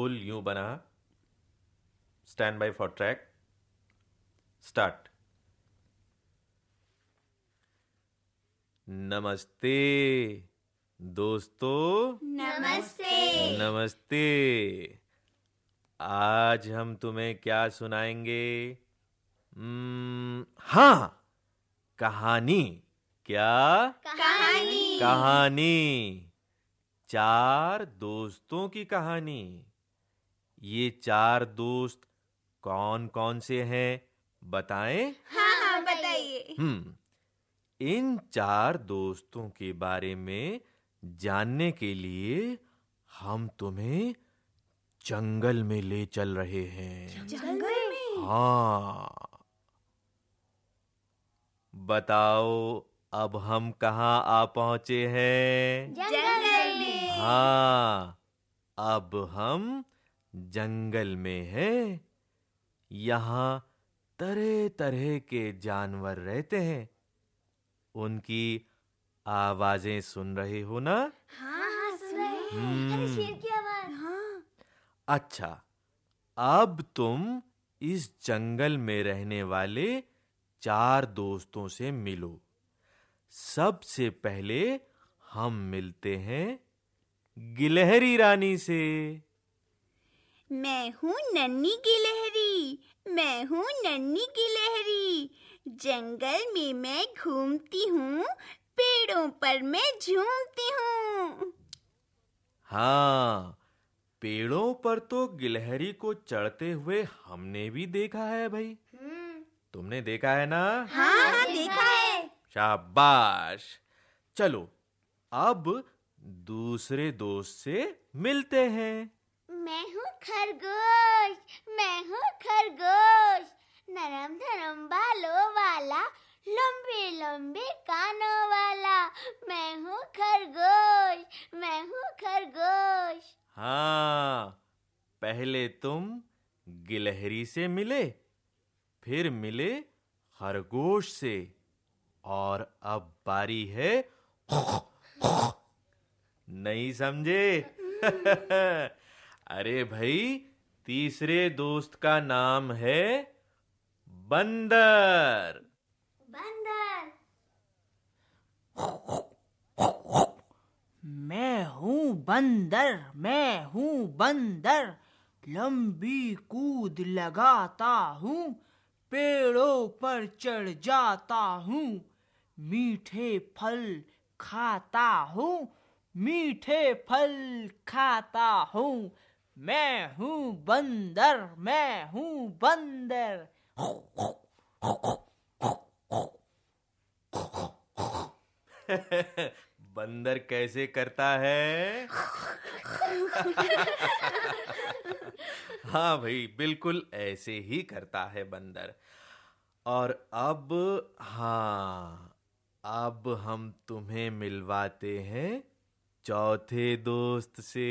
पुल यूँ बना। Stand by for track start नमस्ते दोस्तों। नमस्ते। नमस्ते। आज हम तुम्हें क्या सुनाएँगे? हम्म, हाँ कहानी। क्या? कहानी। कहानी। चार दोस्तों की कहानी। ये चार दोस्त कौन कौन से हैं? बताएँ? हाँ हाँ बताइए। हम्म इन चार दोस्तों के बारे में जानने के लिए हम तुम्हें जंगल में ले चल रहे हैं। जंगल में? हाँ। बताओ अब हम कहाँ आ पहुँचे हैं? जंगल में। हाँ अब हम जंगल में है। यहाँ तरह तरह के जानवर रहते हैं। उनकी आवाज़ें सुन रहे हो ना? हाँ हाँ सुन रहे हैं। हम्म। शेर की आवाज़। हाँ। अच्छा अब तुम इस जंगल में रहने वाले चार दोस्तों से मिलो। सबसे पहले हम मिलते हैं गिलहरी रानी से। मैं हूँ नन्ही गिलहरी मैं हूँ नन्ही गिलहरी जंगल में मैं घूमती हूँ पेड़ों पर मैं झूमती हूँ। हाँ पेड़ों पर तो गिलहरी को चढ़ते हुए हमने भी देखा है भाई। तुमने देखा है ना? हाँ हाँ देखा है। शाबाश। चलो अब दूसरे दोस्त से मिलते हैं। मैं हूँ खरगोश मैं हूँ खरगोश। नरम नरम बालों वाला लंबे लंबे कानों वाला। मैं हूँ खरगोश मैं हूँ खरगोश। हाँ पहले तुम गिलहरी से मिले फिर मिले खरगोश से। और अब बारी है। नहीं समझे? अरे भाई तीसरे दोस्त का नाम है बंदर। बंदर। मैं हूँ बंदर मैं हूँ बंदर। लंबी कूद लगाता हूँ पेड़ों पर चढ़ जाता हूँ। मीठे फल खाता हूँ मीठे फल खाता हूँ। मैं हूँ बंदर, मैं हूँ बंदर। बंदर कैसे करता है? हाँ भाई, बिल्कुल ऐसे ही करता है बंदर। और अब हाँ अब हम तुम्हें मिलवाते हैं चौथे दोस्त से।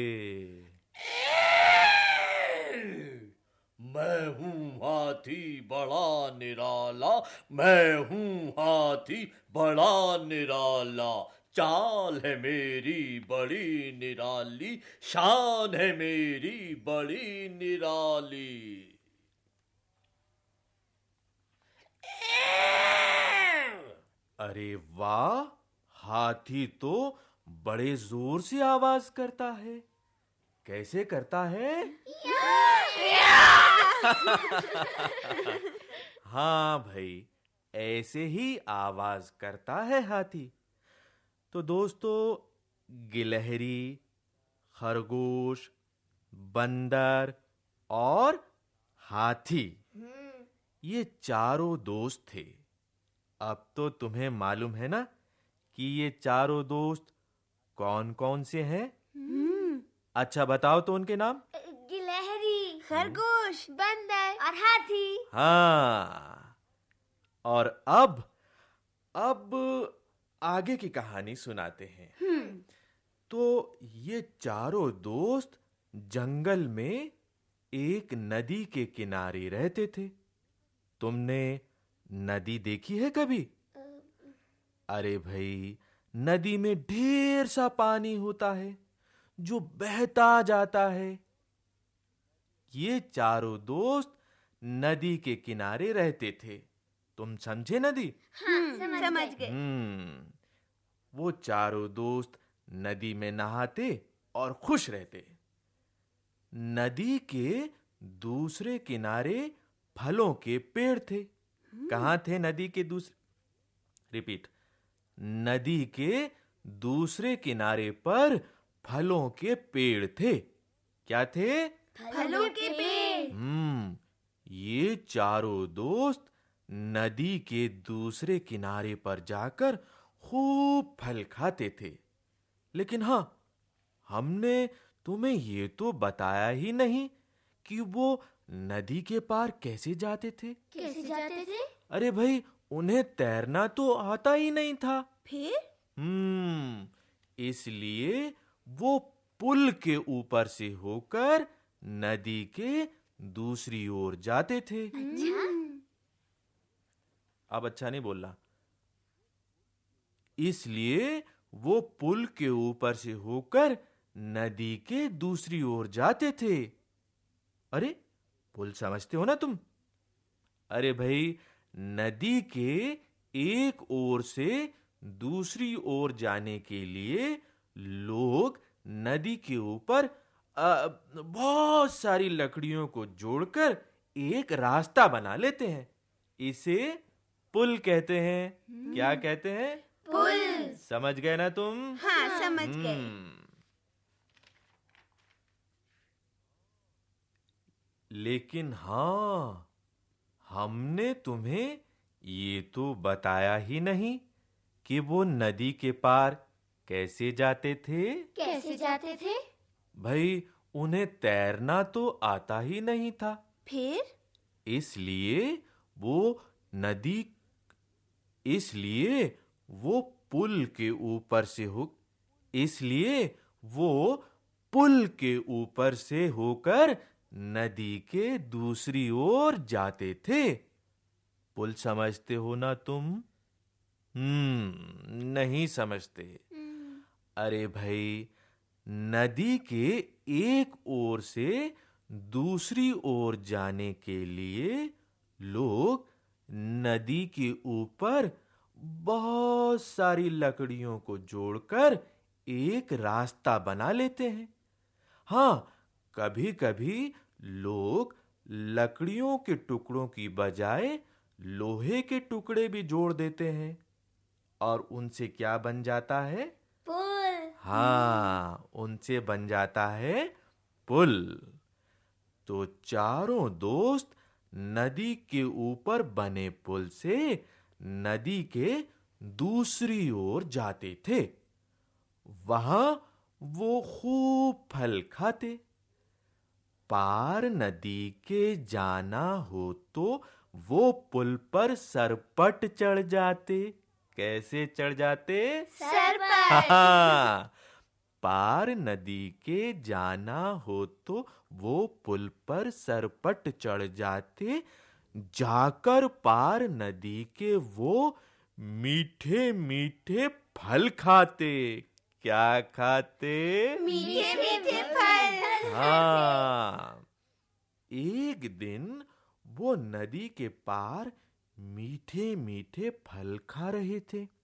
मैं हूँ हाथी बड़ा निराला, मैं हूँ हाथी बड़ा निराला। चाल है मेरी बड़ी निराली, शान है मेरी बड़ी निराली। अरे वाह, हाथी तो बड़े ज़ोर से आवाज़ करता है। कैसे करता है? हाँ भाई ऐसे ही आवाज़ करता है हाथी। तो दोस्तों गिलहरी खरगोश बंदर और हाथी ये चारों दोस्त थे। अब तो तुम्हें मालूम है ना कि ये चारों दोस्त कौन कौन से हैं? अच्छा बताओ तो उनके नाम। गिलहरी खरगोश बंदर और हाथी। हाँ। और अब अब आगे की कहानी सुनाते हैं। तो ये चारों दोस्त जंगल में एक नदी के किनारे रहते थे। तुमने नदी देखी है कभी? अरे भाई नदी में ढेर सा पानी होता है। जो बहता जाता है। ये चारों दोस्त नदी के किनारे रहते थे। तुम समझे नदी? हम्म, समझ गए। हम्म वो चारों दोस्त नदी में नहाते और खुश रहते। नदी के दूसरे किनारे फलों के पेड़ थे। कहाँ थे नदी के दूसरे रिपीट। नदी के दूसरे किनारे पर फलों के पेड़ थे। क्या थे? फलों के पेड़। हम्म ये चारों दोस्त नदी के दूसरे किनारे पर जाकर खूब फल खाते थे। लेकिन हाँ हमने तुम्हें ये तो बताया ही नहीं कि वो नदी के पार कैसे जाते थे। कैसे जाते थे? अरे भाई उन्हें तैरना तो आता ही नहीं था। फिर? हम्म इसलिए वो पुल के ऊपर से होकर नदी के दूसरी ओर जाते थे। अच्छा। अब अच्छा नहीं बोलना। इसलिए वो पुल के ऊपर से होकर नदी के दूसरी ओर जाते थे। अरे पुल समझते हो ना तुम? अरे भाई नदी के एक ओर से दूसरी ओर जाने के लिए लोग नदी के ऊपर बहुत सारी लकड़ियों को जोड़कर एक रास्ता बना लेते हैं। इसे पुल कहते हैं। क्या कहते हैं? पुल। समझ गए ना तुम? हाँ समझ गए। हम्म। लेकिन हाँ हमने तुम्हें ये तो बताया ही नहीं कि वो नदी के पार कैसे जाते थे? कैसे जाते थे? भाई उन्हें तैरना तो आता ही नहीं था। फिर? इसलिए वो नदी इसलिए वो पुल के ऊपर से हो इसलिए वो पुल के ऊपर से होकर नदी के दूसरी ओर जाते थे। पुल समझते हो ना तुम? हम्म नहीं समझते। अरे भाई, नदी के एक ओर से दूसरी ओर जाने के लिए लोग नदी के ऊपर बहुत सारी लकड़ियों को जोड़कर एक रास्ता बना लेते हैं। हाँ कभी कभी लोग लकड़ियों के टुकड़ों की बजाय लोहे के टुकड़े भी जोड़ देते हैं। और उनसे क्या बन जाता है? हाँ उनसे बन जाता है पुल। तो चारों दोस्त नदी के ऊपर बने पुल से नदी के दूसरी ओर जाते थे। वहाँ वो खूब फल खाते। पार नदी के जाना हो तो वो पुल पर सरपट चढ़ जाते। कैसे चढ़ जाते? सर पर हाँ, पार नदी के जाना हो तो वो पुल पर सरपट चढ़ जाते। जाकर पार नदी के वो मीठे मीठे फल खाते। क्या खाते? मीठे मीठे फल। हाँ। एक दिन वो नदी के पार मीठे मीठे फल खा रहे थे।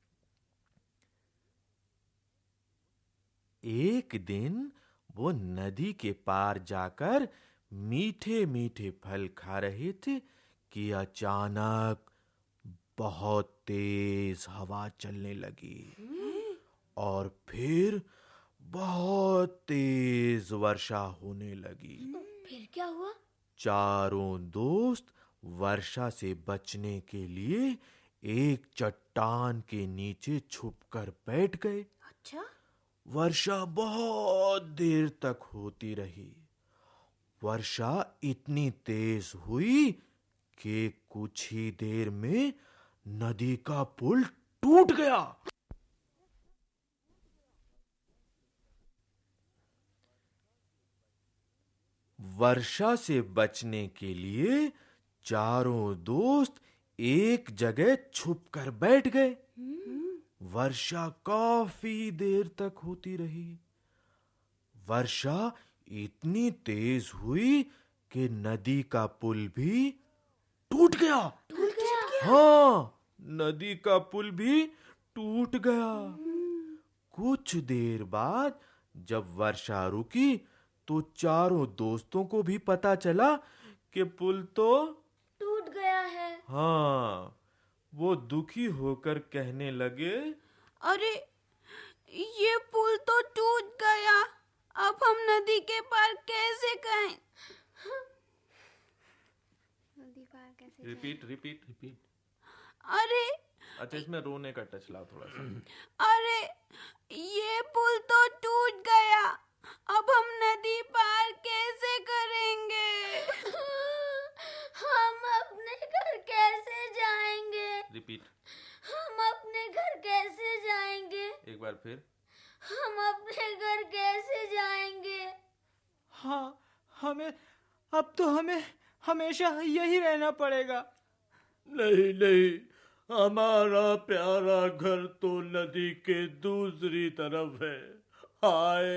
एक दिन वो नदी के पार जाकर मीठे मीठे फल खा रहे थे कि अचानक बहुत तेज हवा चलने लगी। और फिर बहुत तेज वर्षा होने लगी। फिर क्या हुआ? चारों दोस्त वर्षा से बचने के लिए एक चट्टान के नीचे छुपकर बैठ गए। अच्छा। वर्षा बहुत देर तक होती रही। वर्षा इतनी तेज हुई कि कुछ ही देर में नदी का पुल टूट गया। वर्षा से बचने के लिए चारों दोस्त एक जगह छुपकर बैठ गए। वर्षा काफ़ी देर तक होती रही। वर्षा इतनी तेज हुई कि नदी का पुल भी टूट गया। टूट गया? हाँ नदी का पुल भी टूट गया। कुछ देर बाद जब वर्षा रुकी तो चारों दोस्तों को भी पता चला कि पुल तो टूट गया है। हाँ वो दुखी होकर कहने लगे अरे ये पुल तो टूट गया। अब हम नदी के पार कैसे गए नदी पार कैसे रिपीट रिपीट रिपीट अरे अच्छा इसमें रोने का टच लाओ थोड़ा सा। अरे ये पुल तो टूट गया। अब हम नदी पार कैसे करेंगे? हम अपने घर कैसे जाएँगे? रिपीट हम अपने घर कैसे जाएँगे? एक बार फिर. हम अपने घर कैसे जाएँगे? हाँ हमें अब तो हमें हमेशा यही रहना पड़ेगा। नहीं नहीं हमारा प्यारा घर तो नदी के दूसरी तरफ़ है। हाय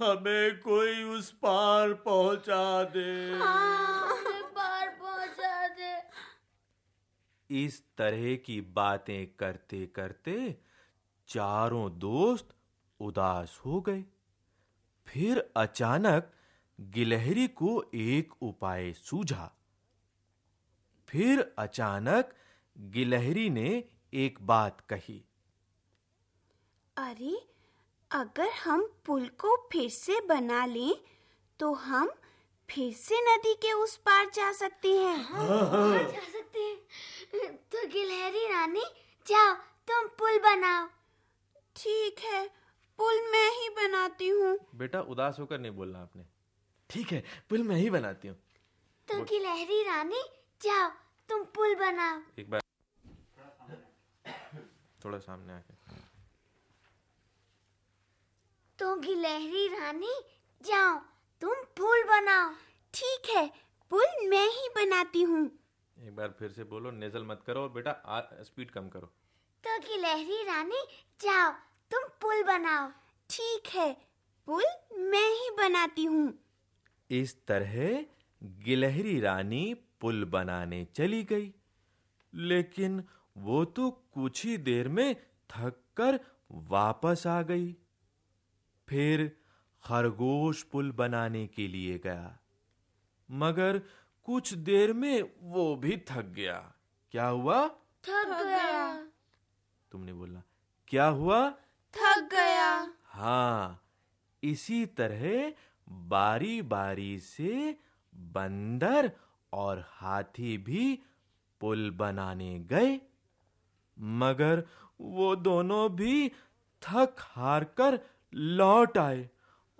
हमें कोई उस पार पहुँचा दे। हमें पार पहुँचा दे इस तरह की बातें करते करते चारों दोस्त उदास हो गए। फिर अचानक गिलहरी को एक उपाय सूझा। फिर अचानक गिलहरी ने एक बात कही। अरे अगर हम पुल को फिर से बना लें तो हम फिर से नदी के उस पार जा सकते हैं। जा सकते हैं। तो गिलहरी रानी जाओ तुम पुल बनाओ। ठीक है पुल मैं ही बनाती हूँ। बेटा उदास होकर नहीं बोलना आपने। ठीक है पुल मैं ही बनाती हूँ। तो गिलहरी रानी जाओ तुम पुल बनाओ। एक बार। थोड़ा सामने आके। तो गिलहरी रानी जाओ तुम पुल बनाओ। ठीक है पुल मैं ही बनाती हूँ। एक बार फिर से बोलो नेजल मत करो और बेटा आ- स्पीड कम करो। तो गिलहरी रानी जाओ तुम पुल बनाओ। ठीक है पुल मैं ही बनाती हूँ। इस तरह गिलहरी रानी पुल बनाने चली गई। लेकिन वो तो कुछ ही देर में थक कर वापस आ गई। फिर खरगोश पुल बनाने के लिए गया। मगर कुछ देर में वो भी थक गया। क्या हुआ? थक गया। तुमने बोला क्या हुआ? थक गया। हाँ इसी तरह बारी बारी से बंदर और हाथी भी पुल बनाने गए। मगर वो दोनों भी थक हार कर लौट आए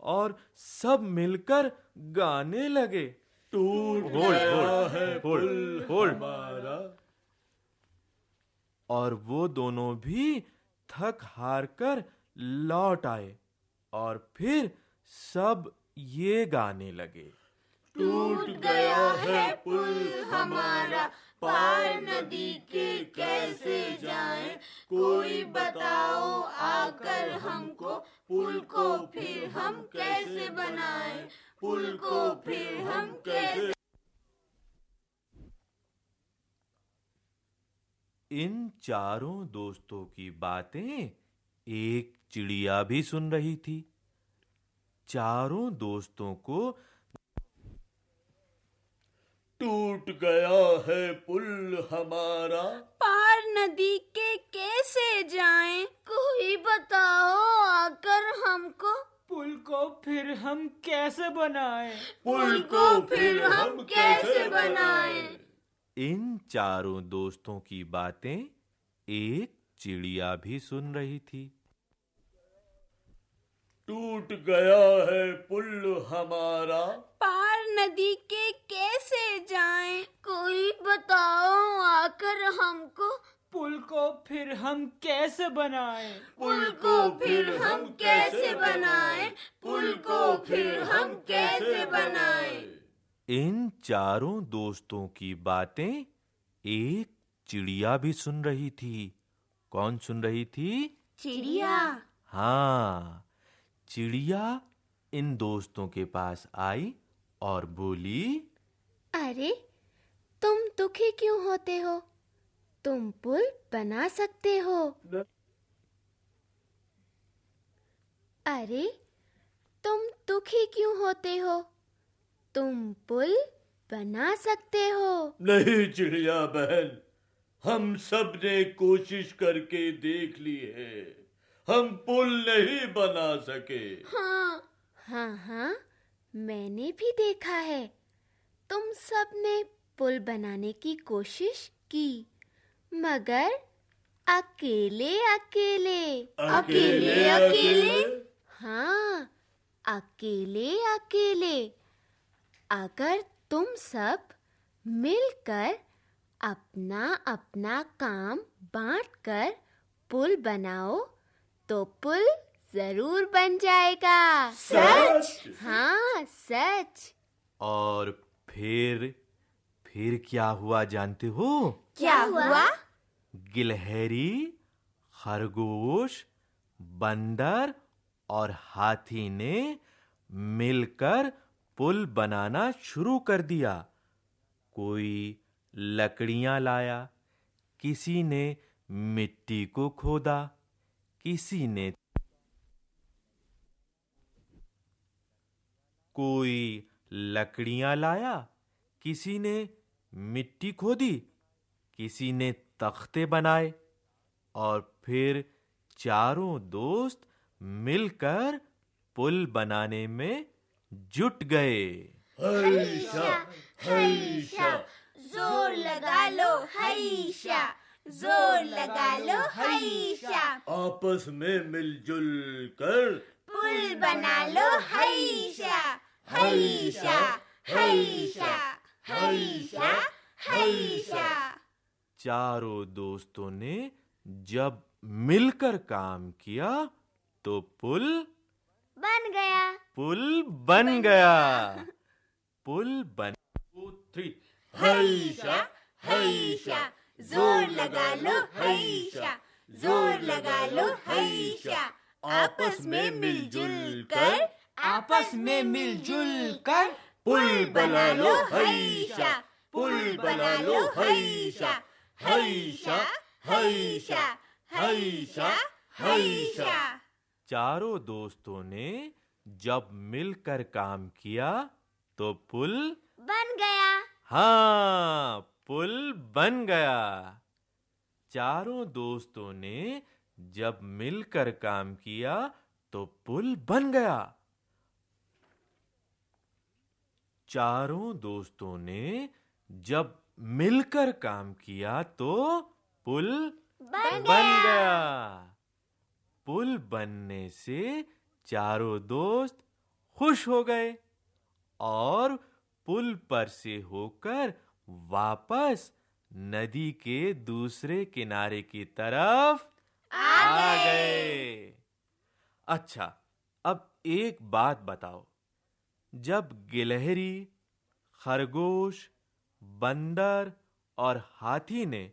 और सब मिलकर गाने लगे। टूट होल्ड होल्ड होल्ड और वो दोनों भी थक हार कर लौट आए और फिर सब ये गाने लगे। टूट गया है पुल हमारा पार नदी के कैसे जाएँ? कोई बताओ आकर हमको पुल को फिर हम कैसे बनाएँ? पुल को फिर हम कैसे इन चारों दोस्तों की बातें एक चिड़िया भी सुन रही थी। चारों दोस्तों को टूट गया है पुल हमारा। पार नदी के कैसे जाएँ? कोई बताओ आकर हमको। पुल को फिर हम कैसे बनाएँ? पुल को फिर हम कैसे बनाएँ इन चारों दोस्तों की बातें एक चिड़िया भी सुन रही थी टूट गया है पुल हमारा पार नदी के कैसे जाएँ? कोई बताओ आकर हमको पुल को फिर हम कैसे बनाएँ? पुल को फिर हम कैसे बनाएँ? पुल को फिर हम कैसे बनाएँ? इन चारों दोस्तों की बातें एक चिड़िया भी सुन रही थी। कौन सुन रही थी? चिड़िया। हाँ चिड़िया इन दोस्तों के पास आई और बोली अरे तुम दुखी क्यों होते हो? तुम पुल बना सकते हो। अरे तुम दुखी क्यों होते हो? तुम पुल बना सकते हो। नहीं चिड़िया बहन हम सबने कोशिश करके देख ली है। हम पुल नहीं बना सके। हाँ हाँ हाँ मैंने भी देखा है। तुम सबने पुल बनाने की कोशिश की। मगर अकेले अकेले। अकेले अकेले? हाँ अकेले अकेले। अगर तुम सब मिलकर अपना अपना काम बांटकर पुल बनाओ तो पुल ज़रूर बन जाएगा। सच? हाँ सच। और फिर फिर क्या हुआ जानते हो? क्या हुआ? गिलहरी, खरगोश, बंदर और हाथी ने मिलकर पुल बनाना शुरू कर दिया। कोई लकड़ियाँ लाया, किसी ने मिट्टी को खोदा, किसी ने कोई लकड़ियाँ लाया, किसी ने मिट्टी खोदी, किसी ने तख्ते बनाए और फिर चारों दोस्त मिलकर पुल बनाने में जुट गए। हरीशा हरीशा ज़ोर लगा लो हरीशा ज़ोर लगा लो हरीशा। आपस में मिलजुल कर पुल बना लो हरीशा हरीशा हरीशा हरीशा हरीशा। चारों दोस्तों ने जब मिलकर काम किया तो पुल बन गया। पुल बन बन गया। पुल one two three Harisha Harisha ज़ोर लगा लो हरीशा ज़ोर लगा लो हरीशा आपस में मिलजुल कर आपस में मिलजुल कर पुल बना लो हरीशा पुल बना लो हरीशा हरीशा हरीशा हरीशा हरीशा चारों दोस्तों ने जब मिलकर काम किया तो पुल बन गया। हाँ पुल बन गया। चारों दोस्तों ने जब मिलकर काम किया तो पुल बन गया। चारों दोस्तों ने जब मिलकर काम किया तो पुल बन बन गया। पुल बनने से चारों दोस्त खुश हो गए और पुल पर से होकर वापस नदी के दूसरे किनारे की तरफ़ आ गए। अच्छा अब एक बात बताओ। जब गिलहरी खरगोश बंदर और हाथी ने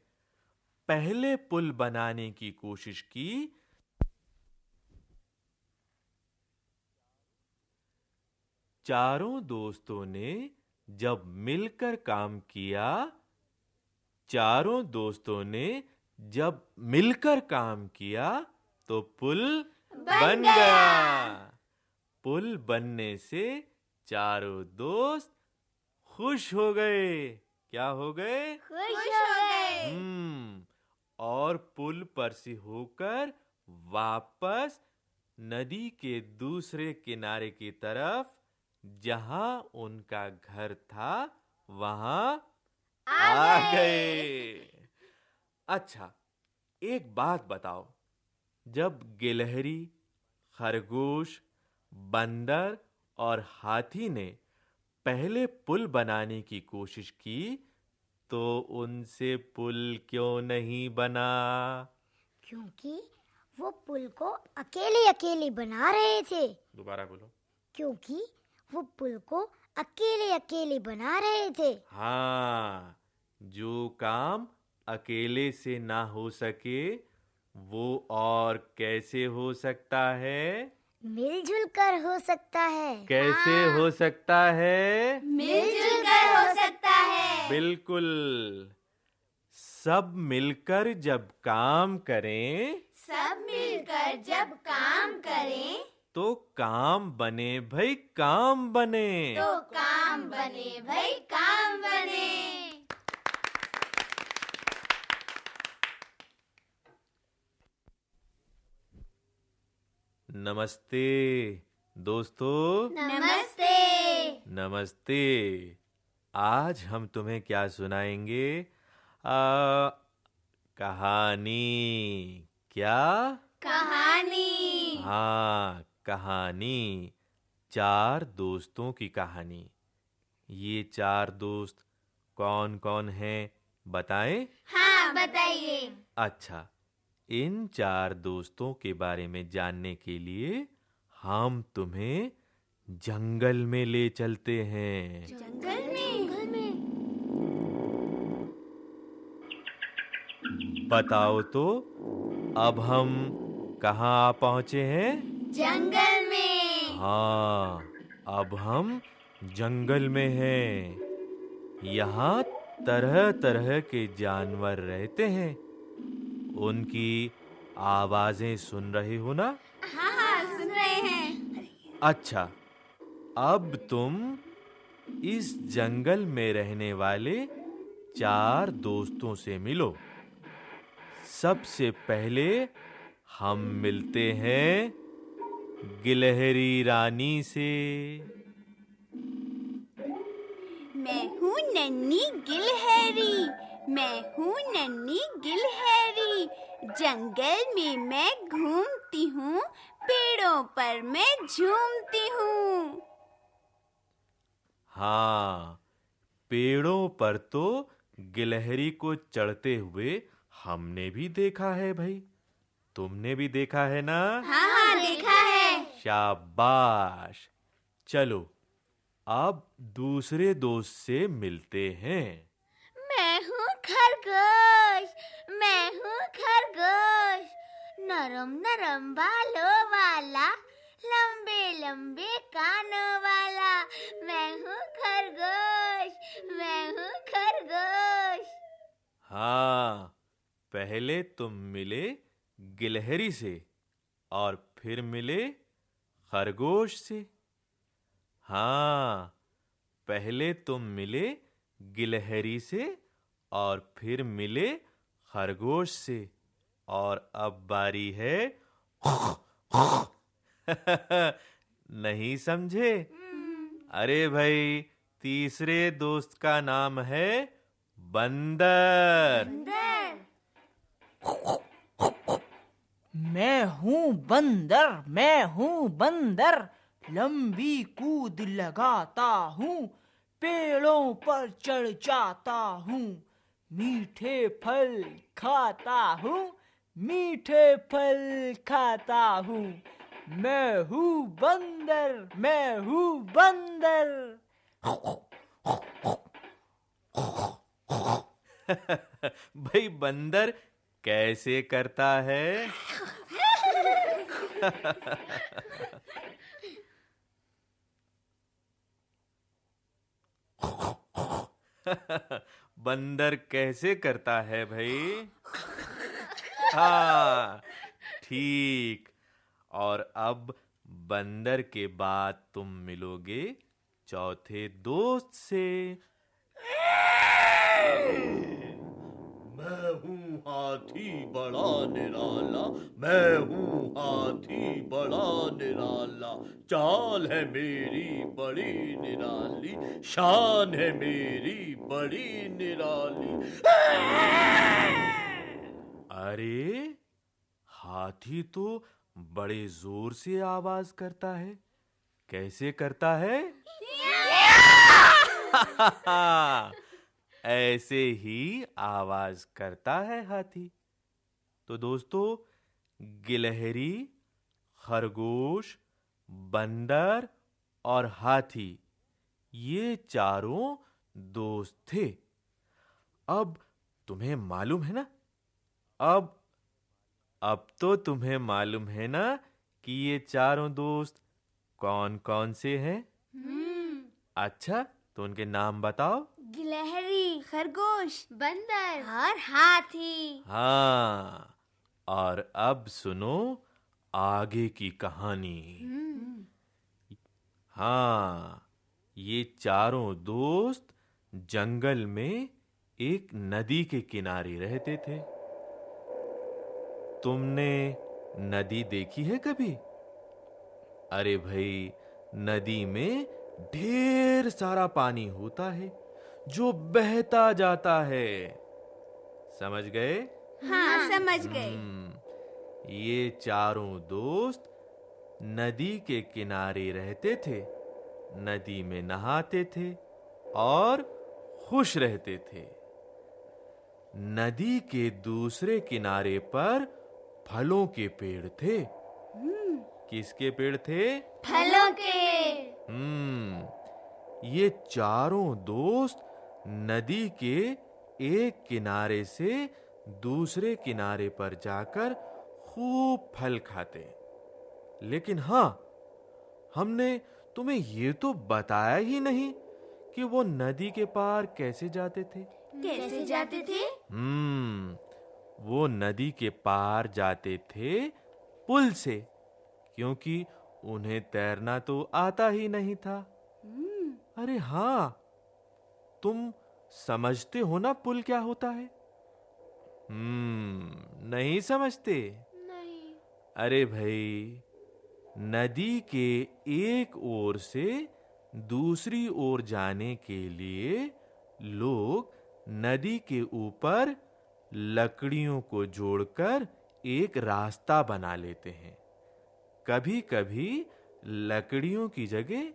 पहले पुल बनाने की कोशिश की। चारों दोस्तों ने जब मिलकर काम किया चारों दोस्तों ने जब मिलकर काम किया तो पुल बन, गया। पुल बनने से चारों दोस्त खुश हो गए। क्या हो गए? खुश हो गए। हम्म और पुल पर से होकर वापस नदी के दूसरे किनारे की तरफ़ जहाँ उनका घर था वहाँ आ गए। अच्छा एक बात बताओ। जब गिलहरी खरगोश बंदर और हाथी ने पहले पुल बनाने की कोशिश की तो उनसे पुल क्यों नहीं बना? क्योंकि वो पुल को अकेले अकेले बना रहे थे। दोबारा बोलो। क्योंकि वो पुल को अकेले अकेले बना रहे थे। हाँ जो काम अकेले से ना हो सके वो और कैसे हो सकता है? मिलजुल कर हो सकता है। कैसे हाँ। हो सकता है? मिलजुल कर हो सकता है। बिल्कुल। सब मिलकर जब काम करें सब मिलकर जब काम करें तो काम बने भाई काम बने। तो काम बने भाई काम बने नमस्ते दोस्तों। नमस्ते। नमस्ते। आज हम तुम्हें क्या सुनाएँगे? आ, कहानी। क्या? कहानी। हाँ कहानी। चार दोस्तों की कहानी। ये चार दोस्त कौन कौन हैं बताएँ? हाँ बताइए। अच्छा इन चार दोस्तों के बारे में जानने के लिए हम तुम्हें जंगल में ले चलते हैं। जंगल में? बताओ तो अब हम कहाँ आ पहुँचे हैं? जंगल में। हाँ अब हम जंगल में हैं। यहाँ तरह तरह के जानवर रहते हैं। उनकी आवाज़ें सुन रहे हो ना? हाँ हाँ सुन रहे हैं। अच्छा अब तुम इस जंगल में रहने वाले चार दोस्तों से मिलो। सबसे पहले हम मिलते हैं गिलहरी रानी से। मैं हूँ नन्नी गिलहरी। मैं हूँ नन्नी गिलहरी। जंगल में मैं घूमती हूँ पेड़ों पर मैं झूमती हूँ। हाँ पेड़ों पर तो गिलहरी को चढ़ते हुए हमने भी देखा है भाई। तुमने भी देखा है ना? हाँ हाँ देखा है। शाबाश। चलो अब दूसरे दोस्त से मिलते हैं मैं हूँ खरगोश मैं हूँ खरगोश। नरम नरम बालों वाला, लंबे लंबे कानों वाला। मैं हूँ खरगोश, मैं हूँ खरगोश। हाँ पहले तुम मिले गिलहरी से और फिर मिले खरगोश से। हाँ पहले तुम मिले गिलहरी से और फिर मिले खरगोश से, और अब बारी है नहीं समझे? अरे भाई, तीसरे दोस्त का नाम है बंदर। मैं हूँ बंदर, मैं हूँ बंदर, लंबी कूद लगाता हूँ, पेड़ों पर चढ़ जाता हूँ। मीठे फल खाता हूँ मीठे फल खाता हूँ। मैं हूँ बंदर मैं हूँ बंदर। भाई बंदर कैसे करता है? बंदर कैसे करता है भाई? हाँ ठीक। और अब बंदर के बाद तुम मिलोगे चौथे दोस्त से। हाथी बड़ा निराला मैं हूँ हाथी बड़ा निराला चाल है मेरी बड़ी निराली शान है मेरी बड़ी निराली। अरे हाथी तो बड़े ज़ोर से आवाज़ करता है। कैसे करता है ऐसे ही आवाज़ करता है हाथी। तो दोस्तों गिलहरी खरगोश बंदर और हाथी ये चारों दोस्त थे। अब तुम्हें मालूम है ना? अब अब तो तुम्हें मालूम है ना कि ये चारों दोस्त कौन कौन से हैं? अच्छा तो उनके नाम बताओ। गिलहरी खरगोश बंदर और हाथी। हाँ और अब सुनो आगे की कहानी। हाँ ये चारों दोस्त जंगल में एक नदी के किनारे रहते थे। तुमने नदी देखी है कभी? अरे भाई नदी में ढेर सारा पानी होता है। जो बहता जाता है। समझ गए? हाँ समझ गए। हम्म, ये चारों दोस्त नदी के किनारे रहते थे नदी में नहाते थे और खुश रहते थे। नदी के दूसरे किनारे पर फलों के पेड़ थे। किसके पेड़ थे? फलों के। हम्म ये चारों दोस्त नदी के एक किनारे से दूसरे किनारे पर जाकर खूब फल खाते। लेकिन हाँ हमने तुम्हें ये तो बताया ही नहीं कि वो नदी के पार कैसे जाते थे। कैसे जाते थे? हम्म वो नदी के पार जाते थे पुल से क्योंकि उन्हें तैरना तो आता ही नहीं था। अरे हाँ तुम समझते हो ना पुल क्या होता है? हम्म नहीं समझते? नहीं। अरे भाई नदी के एक ओर से दूसरी ओर जाने के लिए लोग नदी के ऊपर लकड़ियों को जोड़कर एक रास्ता बना लेते हैं। कभी-कभी लकड़ियों की जगह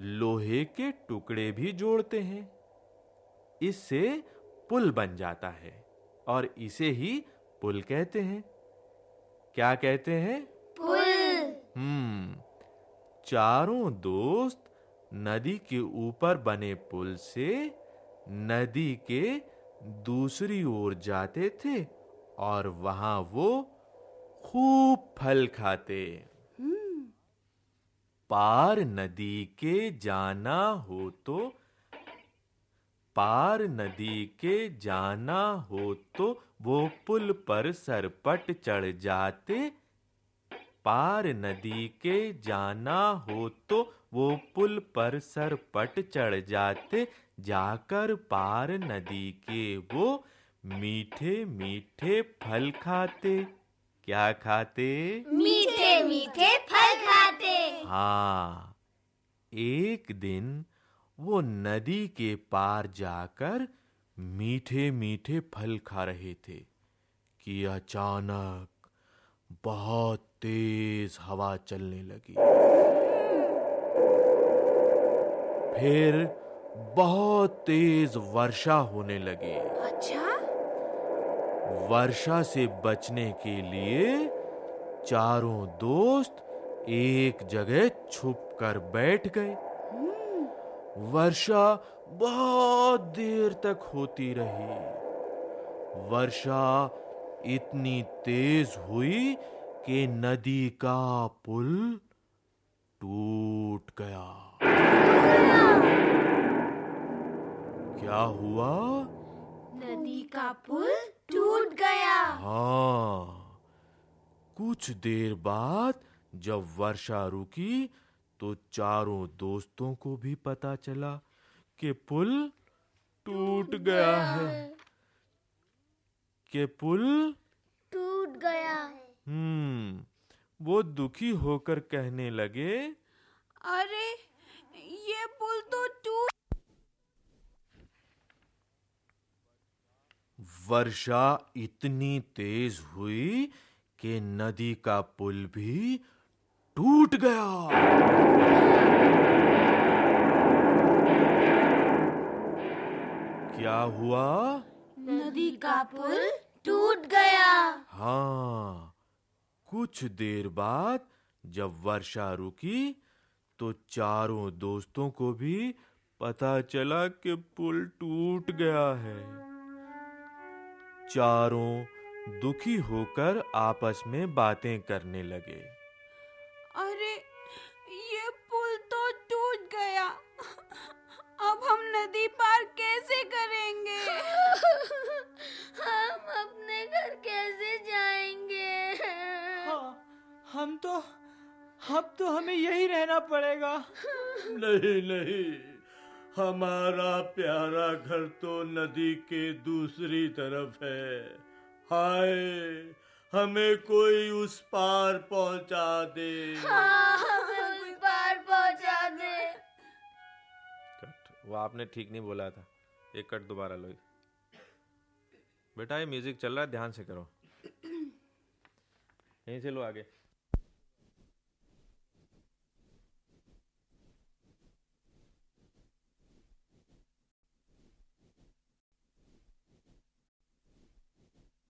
लोहे के टुकड़े भी जोड़ते हैं। इससे पुल बन जाता है और इसे ही पुल कहते हैं। क्या कहते हैं? पुल। हम्म चारों दोस्त नदी के ऊपर बने पुल से नदी के दूसरी ओर जाते थे और वहाँ वो खूब फल खाते। पार नदी के जाना हो तो पार नदी के जाना हो तो वो पुल पर सरपट चढ़ जाते। पार नदी के जाना हो तो वो पुल पर सरपट चढ़ जाते। जाकर पार नदी के वो मीठे मीठे फल खाते। क्या खाते? मीठे मीठे फल खाते। हाँ एक दिन वो नदी के पार जाकर मीठे मीठे फल खा रहे थे कि अचानक बहुत तेज हवा चलने लगी। फिर बहुत तेज वर्षा होने लगी। अच्छा? वर्षा से बचने के लिए चारों दोस्त एक जगह छुप कर बैठ गए। वर्षा बहुत देर तक होती रही। वर्षा इतनी तेज हुई कि नदी का पुल टूट गया। क्या हुआ? नदी का पुल टूट गया। हाँ। कुछ देर बाद जब वर्षा रुकी तो चारों दोस्तों को भी पता चला कि पुल टूट गया है। कि पुल टूट गया है। हम्म वो दुखी होकर कहने लगे अरे ये पुल तो टूट वर्षा इतनी तेज हुई कि नदी का पुल भी टूट गया। क्या हुआ? नदी का पुल टूट गया। हाँ कुछ देर बाद जब वर्षा रुकी तो चारों दोस्तों को भी पता चला कि पुल टूट गया है। चारों दुखी होकर आपस में बातें करने लगे। अरे ये पुल तो टूट गया। अब हम नदी पार कैसे करेंगे? हम अपने घर कैसे जाएँगे? हाँ, हम तो अब तो हमें यही रहना पड़ेगा। नहीं नहीं हमारा प्यारा घर तो नदी के दूसरी तरफ़ है। हाय हमें कोई उस पार पहुँचा दे। हाँ, हमें उस पार पहुँचा दे। कट। वो आपने ठीक नहीं बोला था। एक कट दोबारा लो। बेटा ये म्यूज़िक चल रहा है ध्यान से करो। यहीं से लो आगे।